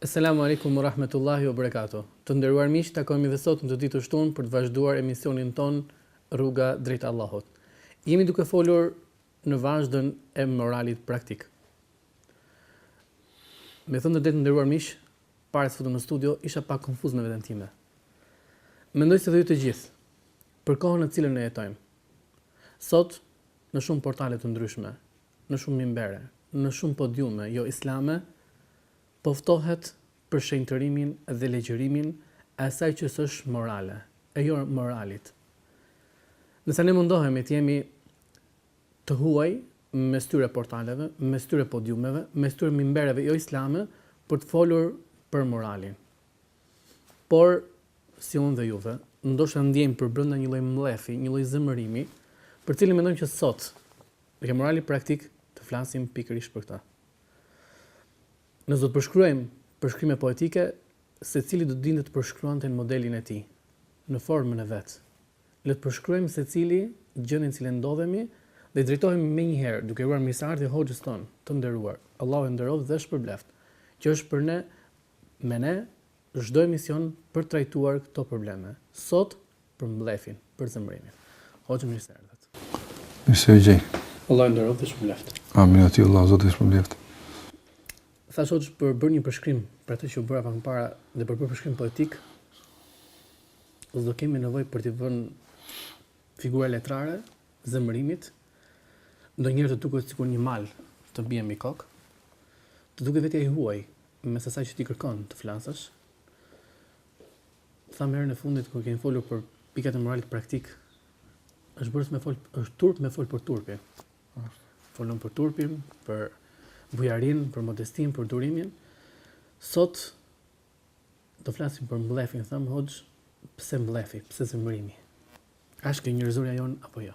Eselamu Alejkum Urahmetullahi Uberekatu Të nderuar miq, takohemi dhe sot në këtë ditë të shtunë për të vazhduar emisionin tonë Rruga drejt Allahut. Jemi duke folur në vazhdën e moralit praktik. Me thënë të drejtën të nderuar miq, para se futem në studio, isha pak konfuz me veten time. Mendoj se dhe ju të gjithë për kohën në cilën ne jetojmë. Sot në shumë portale të ndryshme, në shumë minbere, në shumë podiume jo islame, po ftohet për shenjtërimin dhe legjitimimin e asaj që s'është morale, e jo moralit. Ndërsa ne mundohemi të jemi të huaj mes këtyre portaleve, mes këtyre podiumeve, mes këtyre minbereve jo islame për të folur për moralin. Por, si unë dhe juve, ndoshta ndjejmë përbrenda një lloj mllefi, një lloj zemërimi, për të cilin mendojmë që sot, te morali praktik të flasim pikërisht për këtë. Nëse do të përshkruajmë përshkrime poetike, secili do të dinte të përshkruante në modelin e tij, në formën e vet. Le të përshkruajmë secili gjendjen në cilën ndodhemi dhe i drejtohemi menjëherë duke uruar mirëseardhje hoxhës tonë të nderuar, Allahu e nderoftë dhe shpërbleftë, që është për ne, me ne Çdo emision për të trajtuar këto probleme. Sot për mllefin, për zemërimin. Hoxhë mirë se erdhët. Mirë se u gjej. Allahu ju nderoftë dhe shpërbleftë. Amin aty Allah Zoti ju shpërbleftë. Thash hoxhë për të bërë një përshkrim për atë që u bëra pak më para dhe për të bërë një përshkrim poetik. Do të kemi nevojë për të vënë figura letrare zemërimit ndonjëherë të duket sikur një mal të bie mbi kokë të duket vetja i huaj Mes asaj që ti kërkon të flasësh, thamë herën e fundit kur kemi folur për pikat e moralit praktik, është bërë me fol, është turp me fol për turpin. Folëm për turpin, për bujarinë, për modestinë, për durimin. Sot të flasim për mllefin, thamë hoxhë, pse mllefi, pse zemërimi? A është kjo njerëzorja jonë apo jo?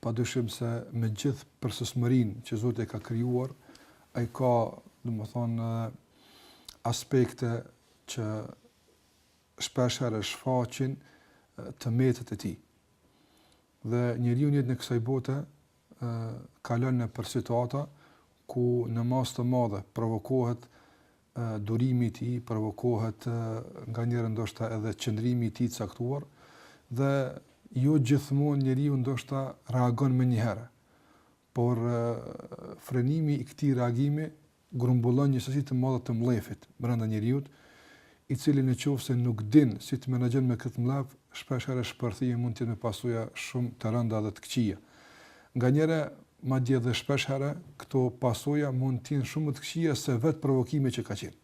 padyshim se me gjithë përsosmërinë që Zoti e ka krijuar, ai ka, domethënë, aspekte që shpesh herë shfaqin të metat e tij. Dhe njeriu në jetën e kësaj bote ë kalon nëpër situata ku në masë të madhe provokohet durimi i tij, provokohet nganjëherë ndoshta edhe qëndrimi i tij i caktuar dhe jo gjithmonë njeriu ndoshta reagon menjëherë. Por frenimi i këtij reagimi grumbullon një sasi të madhe të mllefit brenda njeriut, i cili në qoftë se nuk din si të menaxhojë me këtë mllef, shpesh herë shpërthimi mund të jetë me pasoja shumë të rënda dhe të këqija. Nganjëherë, madje dhe shpeshherë, këto pasoja mund të jenë shumë më të këqija se vetë provokimi që ka qenë.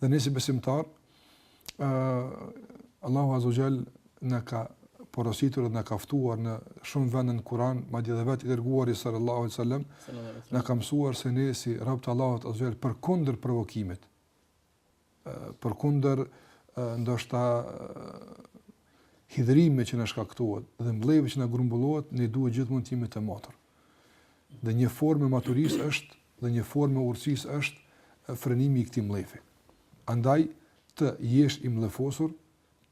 Dhe ne si besimtarë, ë Allahu Azza wa Jall na ka porositur dhe na ka ftuar në shumë vende në Kur'an, madje edhe vetë i dërguari sallallahu alaihi wasallam na ka mësuar se ne si robt e Allahut azza wa jall përkundër provokimit përkundër ndoshta hidhërimit që na shkaktohet dhe mllefit që na grumbullohet, ne duhet gjithmonë t'jemi të matur. Dhe një formë e maturisë është dhe një formë e urësisë është frenimi i këtij mllefi. Andaj të jesh i mllefosur,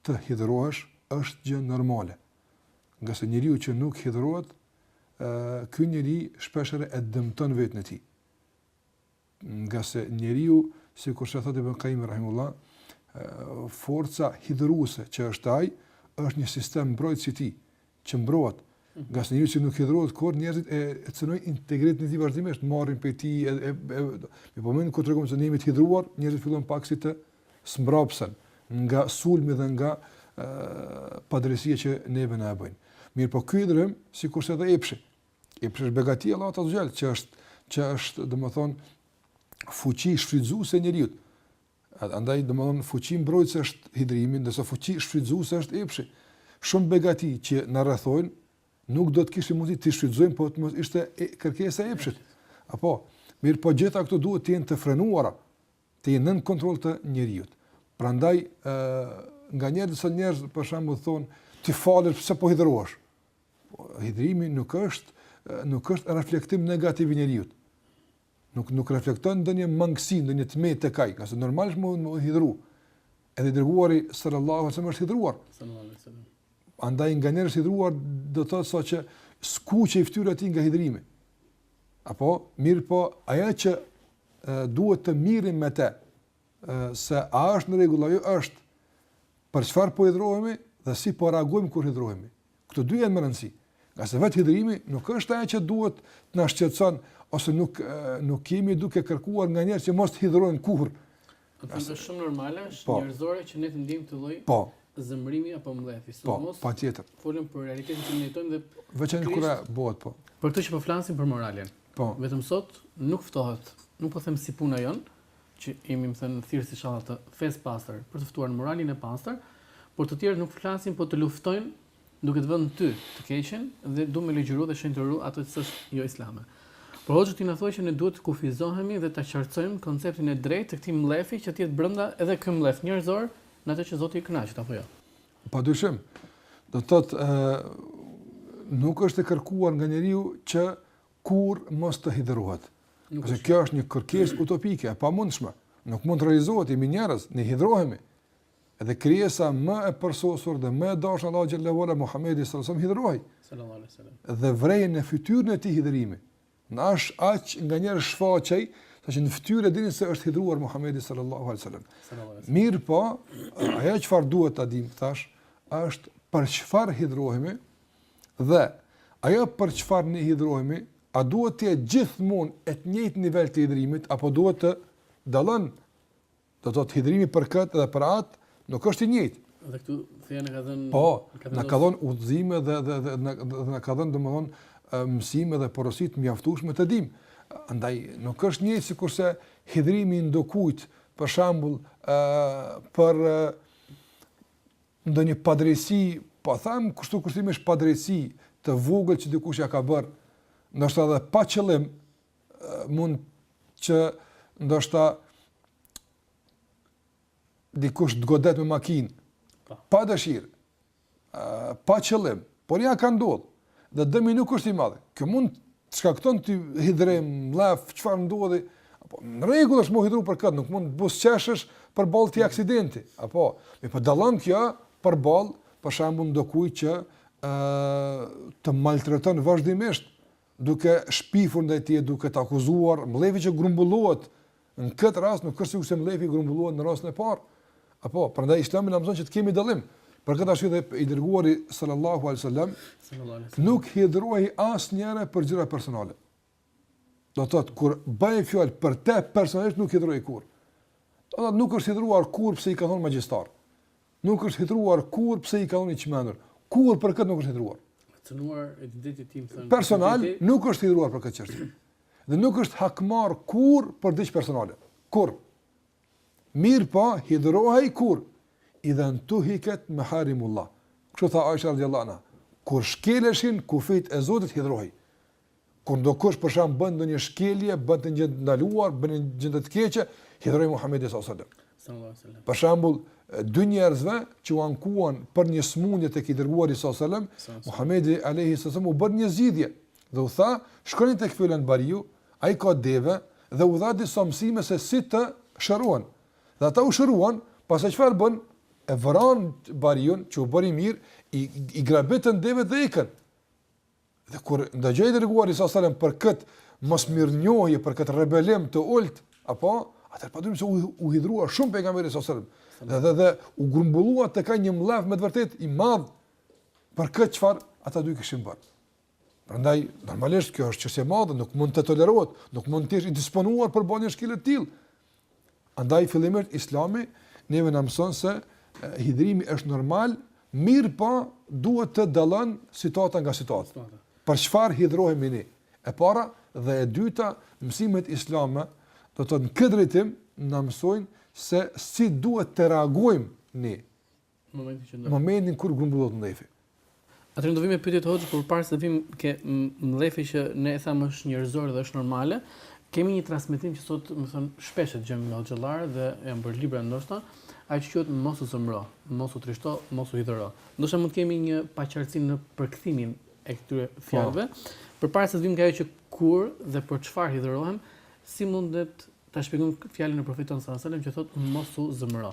të hidhërohesh, është gjë normale. Ngase njeriu që nuk hidhërohet, ky njeri shpeshherë e dëmton veten e tij. Ngase njeriu, sikurse thotë Ibn Qayim rahimullah, forca hidhëruese që e ka ai, është një sistem mbrojtës i tij, që mbrohet. Mhm. Ngase njeriu që nuk hidhërohet kur njerëzit e, e cenojnë integritetin e tij vazhdimisht, marrin prej tij e, e, e, mirëpo kur tregojmë se ne jemi të hidhëruar, njerëzit fillojnë pak si të zmbrapsen nga sulmi dhe nga padrejtësia që neve na e bëjnë. Mirëpo ky hidhërim, sikurse edhe epshi, Epshi është begati e Allahut azza xhel që është që është domethën fuqi shfrytëzuese e njeriut. Andaj domethën fuqi mbrojtëse është hidhrimi, ndërsa fuqi shfrytëzuese është epshi. Shumë begati që na rrethojnë nuk do të kishim mundësi t'i shfrytëzojmë po të mos ishte e, kërkesa e epshit. Apo mirëpo gjitha këto duhet të jenë të frenuara. të jenë nën kontroll të njeriut. Prandaj ë nganjëherë disa njerëz për shembull thon ti falesh pse po hidhrohesh. Po hidhrimi nuk është nuk është reflektim negativ i njeriut. Nuk nuk reflekton ndonjë mangësi, ndonjë të metë te ai, ngase normalisht mund të hidhrohet. Edhe i dërguari sallallahu alaihi wasallam është hidhruar. Sallallahu alaihi wasallam. Andaj nganjëherë është hidhruar do të thotë saqë skuqej fytyra e tij nga hidhrimi. Apo, mirëpo, ajo që e, duhet të merremi me te, e, se a është në rregull a jo, është, për çfarë po hidhrohemi dhe si po reagojmë kur hidhrohemi. Këto dy janë me rëndësi. Ngase vetë hidhrimi nuk është ajo që duhet të na shqetëson, ose nuk, e, nuk jemi duke kërkuar nga njerëzit që mos të hidhrohen kurrë. Në fund është shumë normale, është po, njerëzore që ne të ndjejmë këtë lloj po, zëmrimi apo mllefi, po, sidomos. Po, patjetër. Folim për realitetin që ne jetojmë dhe veçan kur bëhet po. Për këtë që po flasim për moralin. Po. Vetëm sot nuk ftohet, nuk po them si puna jon, që jemi me thënë thirrës inshallah të fesë së pastër për të ftuar në moralin e pastër, por të tjerët nuk flasin po të luftojnë duke të mbënë ty të keqen dhe do me ligjëru dhe shenjtëru atë që s'është jo islame. Por hoxhë ti na thua që ne duhet të kufizohemi dhe ta qartësojmë konceptin e drejtë të këtij mllefi që të jetë brenda edhe ky mllef njerëzor në atë që Zoti i kënaqet apo jo. Padyshim. Do të thotë ë nuk është e kërkuar nga njeriu që kurrë mos të hidhërohet. Se kjo është një kërkesë utopike, e pamundshme, nuk mund të realizohet, jemi njerëz, ne hidhrohemi. Edhe krijesa më e përsosur dhe më e dashur e Allahut xhelle ue ala Muhamedi sallallahu alaihi wasallam hidhrohej. Sallallahu alaihi wasallam. Dhe vërehej në fytyrën e tij hidhrimi. Madje aq nganjëherë shfaqej, sa që në fytyrë e dinin se është hidhruar Muhamedi sallallahu alaihi wasallam. Mirëpo, ajo çfarë duhet ta dim tash, është për çfarë hidhrohemi dhe ajo për çfarë ne hidhrohemi, a duhet të jetë gjithmonë në të njëjtin nivel të hidhrimit apo duhet të dallon Do të thotë hidhrimi për këtë dhe për atë nuk është i njëjtë. Dhe këtu feja na ka dhënë Po, na ka dhënë udhëzime dhe dhe dhe na na ka dhënë domthon mësime dhe porosi të mjaftueshme të dimë. Andaj nuk është njëjtë sikurse hidhrimi i ndokujt, për shembull, ë për ndonjë padrejtësi, po them kështu kushtimisht padrejtësi të vogël që dikush ja ka bërë, ndoshta edhe pa qëllim, mund që ndoshta dikush të godet me makinë, po. pa dëshirë, pa qëllim, por ja ka ndodhë, dhe dëmi nuk është i madh. Kjo mund të shkakton ty hidhrim, mllef, çfarë ndodhi, apo, në rregull është me u hidhru për këtë, nuk mund të buzëqeshësh përballë atij aksidenti, apo, mirëpo dallon kjo përballë, për shembull, ndokuj që e, të maltreton vazhdimisht, duke shpifur ndaj teje duke të akuzuar, mllefi që grumbullohet në këtë rast nuk është sikurse mllefi grumbullohet në rastin e parë. Apo, prandaj Islami na mëson që të kemi dallim. Për këtë arsye dhe i dërguari sallallahu alaihi wasallam nuk hidhrohej asnjëherë për gjëra personale. Do të thotë kur bëhej fjalë për të personalisht nuk hidhrohej kurrë. Do të thotë nuk është hidhruar kurrë pse i kanë thonë magjistar. Nuk është hidhruar kurrë pse i kanë thënë i çmendur. Kurrë për këtë nuk është hidhruar. Cënuar identitetin domethënë. Personal identiteti. nuk është hidhruar për këtë çështje. Dhe nuk është hakmar kurrë për diç personale. Kurrë. Mirëpo, hidhrohej kur idhe ntuhiket meharimullah. Kështu tha Aisha radiallahu anha. Kur shkeleshin kufijt e Zotit hidhrohej. Kur ndokush për shemb bën ndonjë shkelje, bën të gjë të ndaluar, bën gjë të keqe, hidhrohej Muhamedi sallallahu alaihi wasallam. Për shembull, dy njerëzve që u ankuan për një smundje tek i dërguari sallallahu alaihi wasallam, Muhamedi alaihi wasallam u bën një zgjidhje dhe u tha, shkoni tek filan bariu, ai ka deve dhe u dha disa mësime se si të shërohen. Dhe ata u shëruan, pastaj çfarë bën? E vranë bariun që u bëri mirë, i, i grabitën devet dhe ikën. Dhe kur ndëgjoi i dërguari sa selam për kët mosmirënjohje, për kët rebelim të ult, apo atëherë pa dyshim se u, u hidhrua shumë pejgamberi sa selam. Dhe, dhe dhe u grumbullua tek ai një mllef me të vërtet i madh për kët çfarë ata dy kishin bërë. Prandaj normalisht kjo është çështje e madhe, nuk mund të tolerohet, nuk mund të jesh i disponuar kur bën një shkelje të tillë. Andaj fillimisht Islami neve na mëson se hidhërimi është normal, mirëpo duhet të dallon situata nga situata. Për çfarë hidhrohemi ne? E para dhe e dyta, mësimet islame do të thotë në këtë drejtim na mësojnë se si duhet të reagojmë ne Në momentin kur grumbullohet mllefi. Atëherë do vim me pyetje të hoxhës, por para se të vim ke mllefi që ne e thamë është njerëzor dhe është normale. Kemi një transmetim që sot, me thënë, shpesh e dëgjojmë nga hoxhallarë dhe janë bërë libra ndoshta, ai që quhet mos u zëmro, mos u trishto, mos u hidhëro. Ndoshta mund të kemi një paqartësi në përkthimin e këtyre fjalëve. Përpara se të vim nga ajo që kur dhe për çfarë hidhërohem, si mundet ta shpjegojmë fjalën e profetit sallallahu alajhi wasallam që thotë mos u zëmro.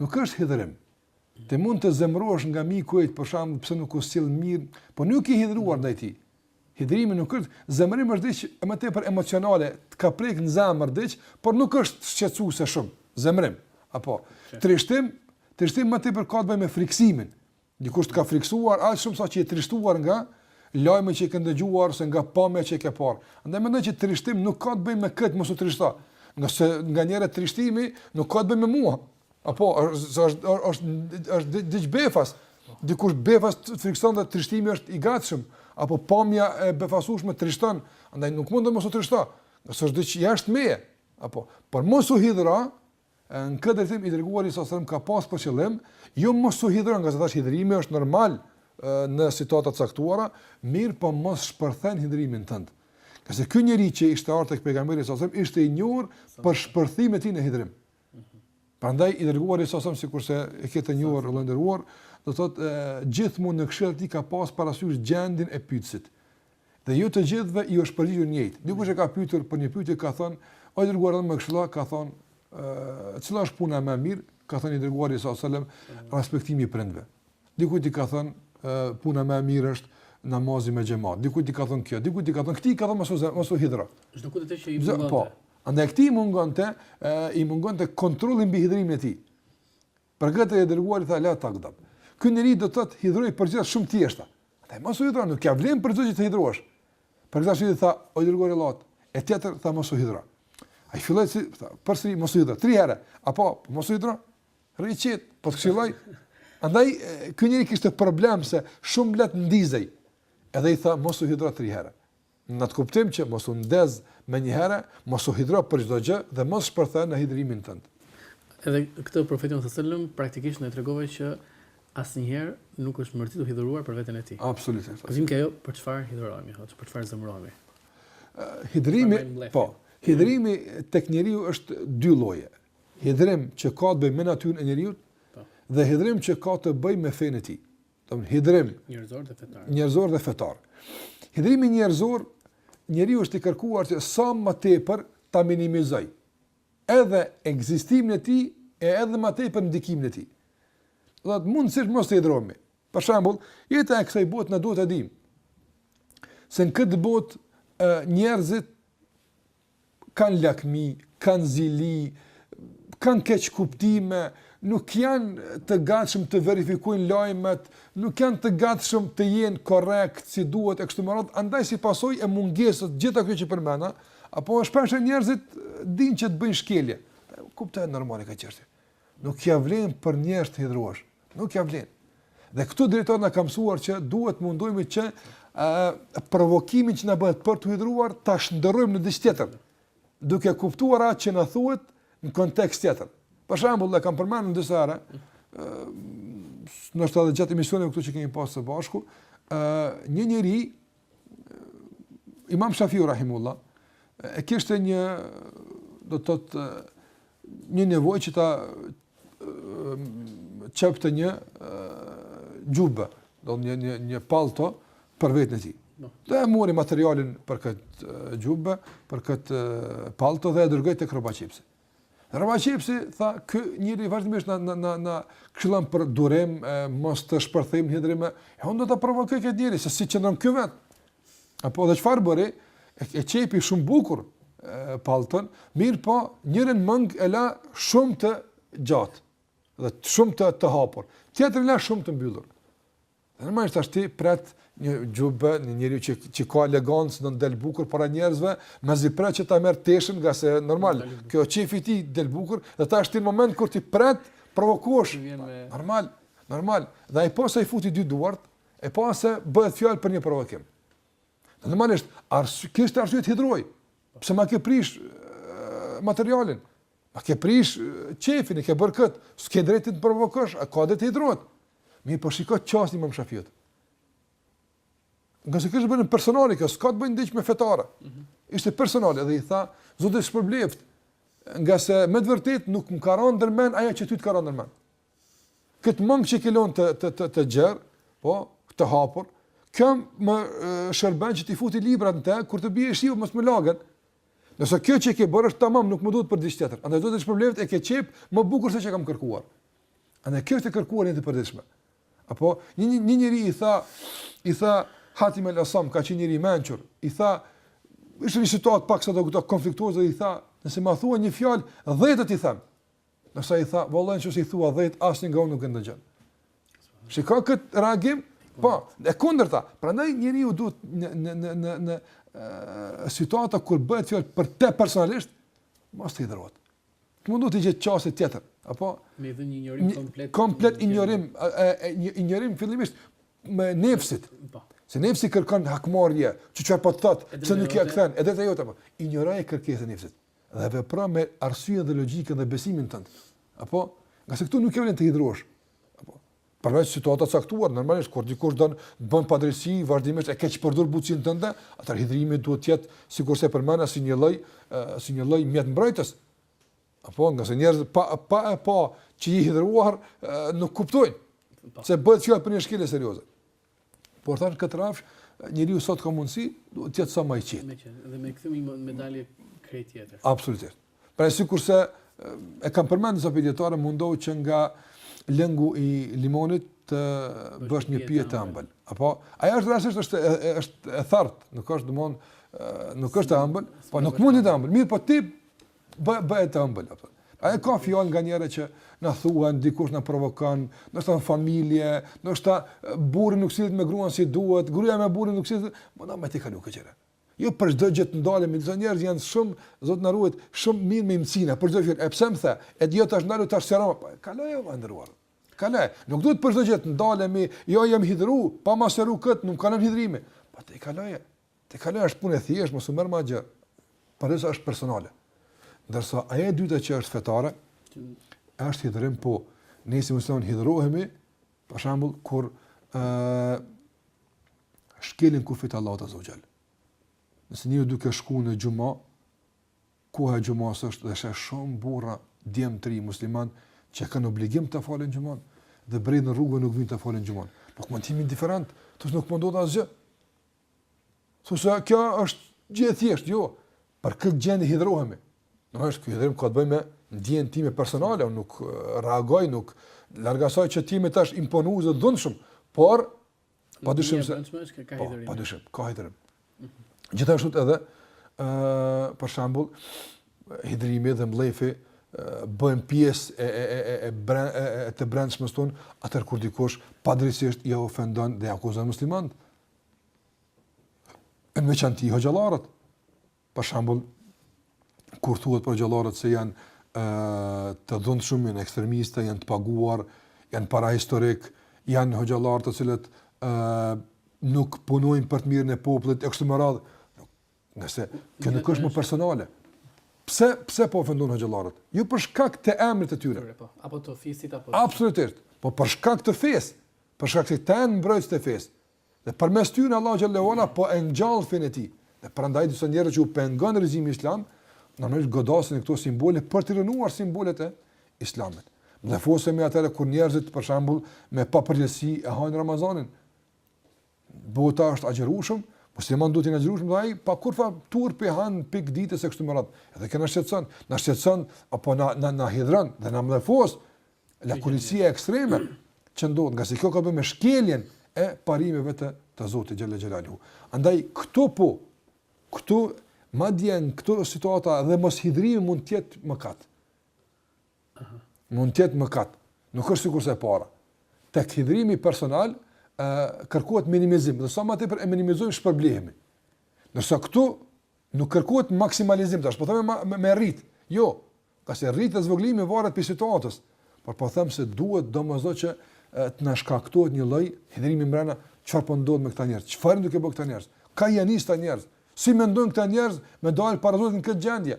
Nuk është hidhërim. Ti mund të zemërohesh nga miku yt, për shembull, pse nuk u sill mirë, po nuk je i hidhëruar ndaj tij. Hidhërimi nuk është, zemërim është diç më tepër emocionale, të ka prek në zemër diç, por nuk është shqetësuese shumë. Zemërim, apo trishtim, trishtim më tepër ka të bëjë me frikësimin, Dikush të ka frikësuar aq shumë sa që je trishtuar nga lajmi që ke ndëgjuar ose nga pamja që ke parë. Andaj mendoj që trishtim nuk ka të bëjë me këtë, mos u trishto. Ngase nga njëra trishtimi nuk ka të bëjë me mua. Apo është është është është diç befas. Dikush befas frikson dhe trishtimi është i gatshëm, apo pamja e befasueshme trishton, andaj nuk mund të mos u trishto. Nëse është diç jashtë meje, apo por mos u hidhro, Në këtë drejtim i dërguari sa selam ka pas për qëllim, jo mos u hidhëro, ngase tash hidhërimi është normal në situata të caktuara, mirëpo mos e shpërthe hidhërimin tënd. Ngase ky njeri që ishte ardhur tek pejgamberi sa selam ishte i njohur për shpërthimin e tij në hidhërim. Prandaj i dërguari sa selam sikurse e keni të njohur të nderuar, do thotë gjithmonë në këshillat e tij ka pas parasysh gjendjen e pyetësit. Dhe jo të gjithëve ju është përgjigjur njëjtë. Dikush e ka pyetur për një pyetje ka thënë, o i dërguar i Allahut më këshillo, ka thënë, ë, cila është puna më e mirë? Ka thënë i dërguari sa selam, respektimi i prindve. Dikujt i ka thënë, ë, puna më e mirë është namazi me xhemat. Dikujt i ka thënë kjo, dikujt i ka thënë këtë, ka thënë mos mos u hidhro. Çdo kujt atë që i mungon. Po. Andaj këtij mungonte, ë, i mungonte kontrolli mbi hidhrimin e tij. Për këtë i dërguari tha la taghdab. Ky njeri do të thotë hidhrohej për gjëra shumë të thjeshta. I tha mos u hidhro, nuk ia vlen për çdo gjë të hidhrohesh. Për këtë arsye tha o i dërguari i Allahut, e tjetër tha mos u hidhro. Ai filloi si tha, përsëri mos u hidhro, tri herë. Apo, mos u hidhro? Rriçet, po të këshilloj. Andaj ky njeri kishte problem se shumë lehtë ndizej. Edhe i tha mos u hidhro tri herë. Në atë kuptim që mos u ndez menjëherë, mos u hidhro për çdo gjë dhe mos shpërthen në hidhrimin tënd. Edhe këtë Profeti sallallahu alejhi dhe sellem praktikisht na e tregoi që asnjëherë nuk është mërzitur e hidhëruar për veten e tij. Absolutisht. Vijmë te ajo për çfarë hidhërohemi, thotë, për çfarë zemërohemi. Hidhrimi, po, hidhrimi tek njeriu është dy lloje. Hidhrim që ka të bëjë me natyrën e njeriut dhe hidhrim që ka të bëjë me fenë e tij. domethënë hidhrim njerëzor dhe fetar. Njerëzor dhe fetar. Hidhrimi njerëzor, njeriu është i kërkuar që sa më tepër ta minimizojë. Edhe ekzistimin e tij e edhe më tepër ndikimin e tij. Domethënë mundësisht mos të hidhrohemi. Për shembull, jeta e kësaj bote ne duhet të dimë se në këtë botë njerëzit kanë lakmi, kanë zili, kanë keqkuptime, nuk janë të gatshëm të verifikojnë lajmet, nuk janë të gatshëm të jenë korrekt si duhet e kështu me radhë, andaj si pasojë e mungesës së gjitha këto që përmenda, apo shpesh njerëzit dinë që të bëjnë shkelje. Kuptoje normale këtë çështje. Nuk ia vlen për njerëz të hidhrohesh. Nuk ia vlen. Dhe këtu dijetarët na kanë mësuar që duhet të mundohemi që ë uh, provokimin që na bëhet për t'u hidhruar ta shndërrojmë në diç tjetër, duke kuptuar atë që na thuhet në kontekst tjetër. Për shembull, e kam përmendur disa herë, ë uh, ndoshta dhe gjatë emisioneve këtu që kemi pasur së bashku, ë uh, një njeri Imam Shafiu rahimehullah e kishte një do të thotë një nevojë që ta qepte një xhube, do një një një pallto për veten e tij. Dhe e mori materialin për këtë xhube, për këtë pallto dhe e dërgoi tek rrobaqepësi. Rrobaqepësi tha, ky njeri vazhdimisht na na na na këshillon për durim, e, mos të shpërthejmë në hidhrim. E unë do ta provokoj këtë njeri se si qëndron ky vetë. Apo dhe çfarë bëri? E, e qepi shumë bukur pallton, mirëpo njërën mëngë e la shumë të gjatë dhe shumë të të hapur. Tjetrën e la shumë të mbyllur. Normalisht tash ti pret një xhybe, një njeriu që që ka elegancë, don të del bukur para njerëzve, mezi pret që ta merr teshën, ngase normal, ka qejf ai të del bukur, dhe tash ti në moment kur ti e pret, provokosh. Normal, normal. Dhe ai posa i futi dy duart, e pa se bëhet fjalë për një provokim. Normalisht, arsy, kishte arsye të hidhërohej, pse ma ke prish materialin, Ma ke prish qefin, e ke bërë këtë, s'ke drejtë të provokosh, apo dhe të hidhërohet. Mirëpo shiko qasjen e imam Shafiut. Ngase kjo ishte bërë në personalen, kjo s'ka të bëjë diç me fetare. Mm -hmm. Ishte personale, dhe i tha, Zoti të shpërbleftë, ngase me të vërtetë nuk më ka ra ndër mend, ajo që ty të ka ra ndër mend. Këtë mangë që e ke lon të, të, të, të gjerë, po, të hapur, kjo më shërben që t'i futi librat në te, kur të bie shiu, mos më lagen, Ndërsa kjo që ke bërë është tamam, nuk më duhet për diçka tjetër. Andaj Zoti të shpërbleftë e ke qep më bukur se çka kam kërkuar. Andaj kjo është e kërkuar në të përditshmen. Apo një një, një njeri i tha i tha Hatim el Asam ka qenë njeri i mençur, i tha ishte një situatë paksa konfliktuoze dhe i tha, nëse ma thua një fjalë, 10 do t'i them. Ndërsa i tha, vëlla nëse i thua 10, asnjë nga unë nuk e ndëgjon. Shiko kët reagim, po, e kundërta. Prandaj njeriu duhet në në në në në ë situata kur bëhet fjalë për të personalisht, mos të hidhrohet. Të mundohet të gjejë qasje tjetër, apo madje një injorim komplet. Komplet injorim, injorim fillimisht i nefsit. Po. Se nefsi kërkon hakmarrje, çu çfarë po thot, pse nuk ia kthen, edhe te jota po. Injoroje kërkesën e nefsit. Dhe vepro me arsyen dhe logjikën dhe besimin tënd. Apo, ngase këtu nuk e vlen të hidhrosh. Apo, përveç situatave të caktuara, normalisht, kur dikush don të bën padrejtësi, vazhdimisht e keqpërdor butësinë tënde, atëherë hidhrimi duhet të jetë, sikurse përmenda, si një lloj, si një lloj mjeti mbrojtës. Apo, ngase ka njerëz, pa, pa, pa, pa, që je i hidhruar, nuk kuptojnë. Po. Se bëhet fjalë për një shkelje serioze. Por thashë në këtë rrafsh, njeriu sa të ka mundësi, duhet të jetë sa më i qetë. Me qenë i qetë, dhe me këtë një medalje krejt tjetër. Absolutisht. Pra sikurse, e kam përmendë disa pjetare, mundohu që nga lëngu i limonit të bësh një pije të ambël. Apo, ajo është realisht është, është e thartë, nuk është domethënë, nuk është e ambël, po nuk mundet e ambël. Mirë, po ti Bë bëje të ëmbël apo. E e ka fjalë nga njerëz që na thuhen, dikush na provokon, ndoshta në familje, ndoshta burri nuk sillet me gruan si duhet, gruaja me burrin nuk sillet, mundohu t'i kalosh këto gjëra. Jo për çdo gjë të ndalemi, disa njerëz janë shumë, zot na ruajt, shumë merren me imcina, për çdo gjë. E pse më the? E di jo tash ndalu ta sqarojmë, po kaloje i nderuar. Kaloje, nuk duhet për çdo gjë të ndalemi, jo jam hidhur, pa masë për kët, nuk ka nevojë hidhrime. Po te kaloj. Tejkaloje është punë e thjeshtë, mos u merr me gjë. Por ajo është personale. Ndërsa ajo e dyta që është fetare, është hidhrim po. Ne si musliman hidhrohemi, për shembull, kur ë uh, shkelin kufijtë e Allahut azze ue xhel. Nëse je duke shku në xhuma, koha e xhumasë është dhe sheh shumë burra djem të rinj muslimanë që kanë obligim ta falin xhumanë dhe rrinë në rrugë nuk vijnë ta falin xhumanë. Nuk mund të jemi indiferentë, të s' nuk mund të ndodhë asgjë. Se kjo është gjë e thjeshtë, jo. Për këtë gjë ne hidhrohemi. Do të thotë ky hidhrim ka të bëjë me ndjenjën time personale, unë nuk reagoj, nuk, larg asaj që të jem tash imponues dhe i dhunshëm, por pa dyshim se ka po, hidhrim. Pa dyshim, ka hidhrim. Gjithashtu edhe ë për shembull hidhrimi dhe mllefi bëhen pjesë e e e e e bren, e, e të brendshmës tonë, atëherë kur dikush padrejtisht i ofendon dhe akuzon muslimanët, E në veçanti hoxhallarët, për shembull, kur thuhet për hoxhallarët se janë e, të dhunshëm, janë ekstremista, janë të paguar, janë parahistorikë, janë hoxhallarë të cilët e, nuk punojnë për të mirën e popullit, e kështu me radhë, ngase kjo nuk është më personale, Pse pse po ofendon hoxhallarët? Jo për shkak të emrit të tyre. Po, apo të fisit apo. Absolutisht. Po për shkak të fesë. për shkak se këta janë mbrojtësit e fesë dhe përmes tyre Allahu xhelle ue ala po e ngjall fenë e tij. Dhe prandaj disa njerëz që u pengon rrezatimi islam, normalisht godasin këto simbole për të rënuar simbolet e islamit. Mllefosemi atëherë kur njerëzit, për shembull, me papërgjegjësi e hajnë Ramazanin. Bota është agjërueshëm, muslimanët duhet të jenë agjërueshëm, dhe ai, pa kurrfarë turpi ha në pikë të ditës e kështu me radhë. Edhe kjo na shqetëson, na shqetëson, apo na, na, na hidhëron, dhe na mllefos, Lakuriqësia ekstreme që ndodh, ngase kjo ka të bëjë me shkeljen e parimeve të të Zotit xhelle xhelaluhu. Andaj këtu po këtu madje në këto situata edhe moshidhrimi mund të jetë mëkat. Mund të jetë mëkat. Nuk është sikurse e para. Tek hidhrimi personal ë kërkohet minimizim, dhe sa më tepër e minimizojmë shpërblehemi. Ndërsa këtu nuk kërkohet maksimalizim, tash po them me, me, me rrit. Jo, Ngase rritja dhe zvogëlimi varet prej situatës, por po them se duhet domosdo që të na shkaktohet një lloj hidhërimi mbrenda, çfarë po ndodh me këta njerëz? Çfarë janë duke bëu këta njerëz? Ka janë nis këta njerëz? Si mendojnë këta njerëz me dal para Zotit në këtë gjendje?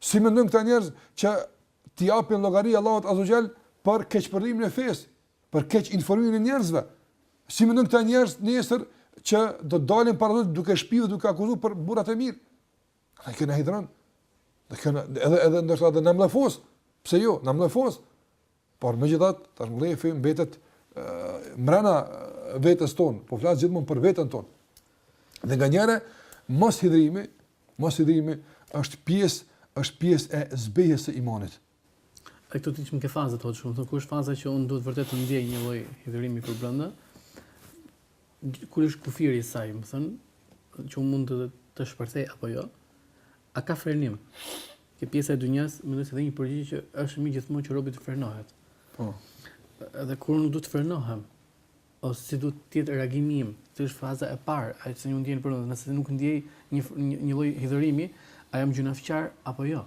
Si mendojnë këta njerëz që t'i japin llogari Allahut azze ue xhel për keqpërdorimin e fesë, për keqinformimin e njerëzve? Si mendojnë këta njerëz nesër që do të dalin para Zotit duke shpif, duke akuzuar për burrat e mirë? Na kjo na hidhron, na kjo na, edhe, edhe ndoshta edhe na mllefos, pse jo, na mllefos, por megjithatë, tash mllefi mbetet uh, mbrena vetes tonë, po flas gjithmonë për veten tonë. Dhe nganjëherë, moshidhrimi, moshidhrimi është pjesë është pjesë e zbehjes së imanit. E këtu ti që më ke fazat, hoxhë, me thënë, ku është faza që unë duhet vërtet të ndjej një lloj hidhrimi përbrenda, kur është kufiri i saj, me thënë, që unë mund të, të shpërthej apo jo, a ka frenim? Kjo pjesa e dytë, megjithëse dhe një përgjigje që është mirë gjithmonë që robi të frenohet. Po. Edhe kur unë duhet të frenohem, ose si duhet të jetë reagimi im, kjo është faza e parë, ajo që unë ndjej, por nëse nuk ndjej një, një, një lloj hidhërimi, a jam gjynahqar apo jo?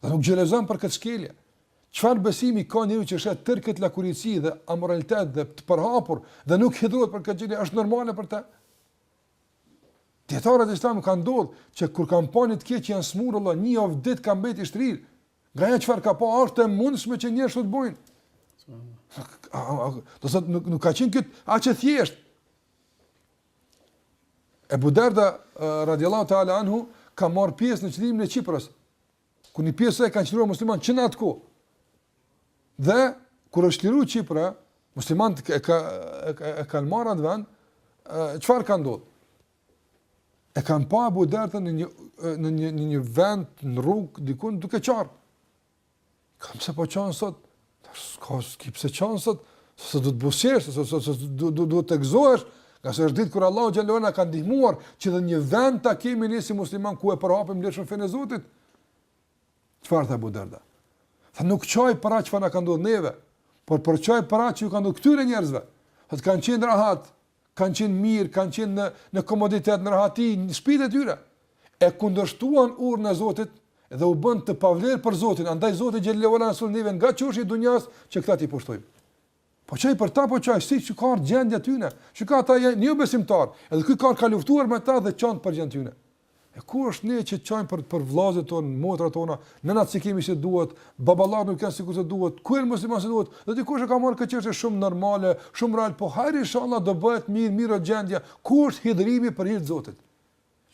Dhe nuk xhelozon për këtë shkelje. Çfarë besimi ka njeriu që sheh tërë këtë lakuriqësi dhe amoralitet dhe të përhapur dhe nuk hidhrohet për këtë gjendje, është normale për të. Dijetarët islamë ka ndodhë që kur kanë pa një të keqë janë smurë vallahi, një javë ditë ka mbetë i shtrirë. Nga ajo çfarë ka pa, është e mundshme që njerëzit ta bojnë. Do të thotë nuk, nuk ka qenë kjo aq e thjeshtë. Ebu Darda, radiallahu ta'ala anhu, ka marrë pjesë në çlirimin e Qipros, ku një pjesë e kanë çliruar muslimanët që në atë kohë. Dhe kur është çliru Qipra, muslimanët e ka e, e, e kanë marrë atë vend, çfarë ka ndodhur? E kanë pa Ebu Derdanë në një në një në një vend në rrugë diku duke qarë. Thanë pse po qan sot, s'ka s'ki pse qan sot, se sot duhet të buzëqeshësh, se sot du, du, duhet të gëzohesh, ngase është ditë kur Allahu xhele na ka ndihmuar që edhe një vend ta kemi ne si musliman ku e përhapim mbrenda fenë e Zotit. Çfarë tha Ebu Derda? Tha nuk qaj për atë çfarë na ka ndodhë neve, por po qaj për atë që ju ka ndodhë këtyre njerëzve. Tha ata kanë qenë rahat, kanë qenë mirë, kanë qenë në, në komoditet, në rahati, në shpitë e tyre, e kundërshtuan urdhrin e Zotit dhe u bënë të pavlerë për Zotin, andaj Zoti xhele ue ala na solli neve nga qoshi i dunjasë që këta t'i pushtojmë. Po qaj për ta, po qaj, shiqo ka gjendja e tyne, shiqo këta janë jobesimtarë, edhe ky ka ka luftuar me ta dhe qan për gjendjen e tyne. E ku është ne që qajmë për për vëllezërit tonë, motrat tona, nënat s'i kemi si duhet, baballarët nuk janë sikur se duhet, ku janë musliman si duhet? Dhe dikush e ka marrë këtë çështje shumë normale, shumë real, po hajr inshallah do bëhet mirë, mirë gjendja. Ku është hidhrimi për hir të Zotit?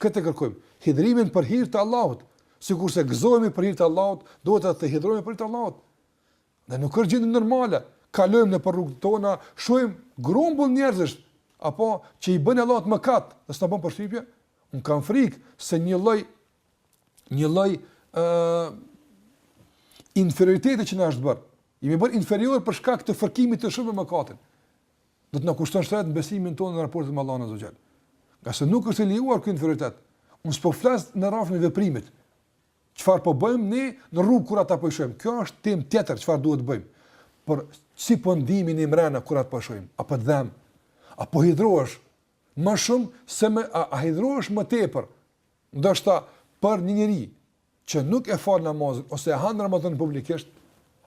Këtë e kërkojmë. Hidhrimin për hir të Allahut. Sikurse gëzohemi për hir të Allahut, duhet të hidhrohemi për hir të Allahut. Ne nuk është gjendje normale. Kalojmë nëpër rrugët tona, shohim grumbull njerëzish, apo që i bënë Allahut mëkat, dhe s'na bën përshtypje? Unë kam frikë se një lloj një lloj ë uh, inferioriteti që na është bërë. Jemi bërë inferior për shkak të fërkimit të shumë me mëkatin. Do të na kushton shtrenjtë në besimin tonë në raportin me Allahun Azze ue Xhel. Ngase nuk është e lejuar ky inferioritet. Unë s'po flas në rrafshin e veprimit. Çfarë po bëjmë ne në rrugë kur ata po i shohim? Kjo është temë tjetër çfarë duhet të bëjmë. Por si po ndihemi ne mrena kur ata po i shohim? A po të dhem? A po hidhrohesh më shumë se më a, a hidhrohesh më tepër? Ndoshta për një njeri që nuk e fal namazin ose e han Ramazan publikisht,